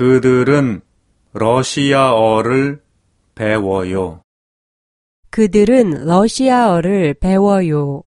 그들은 러시아어를 배워요. 그들은 러시아어를 배워요.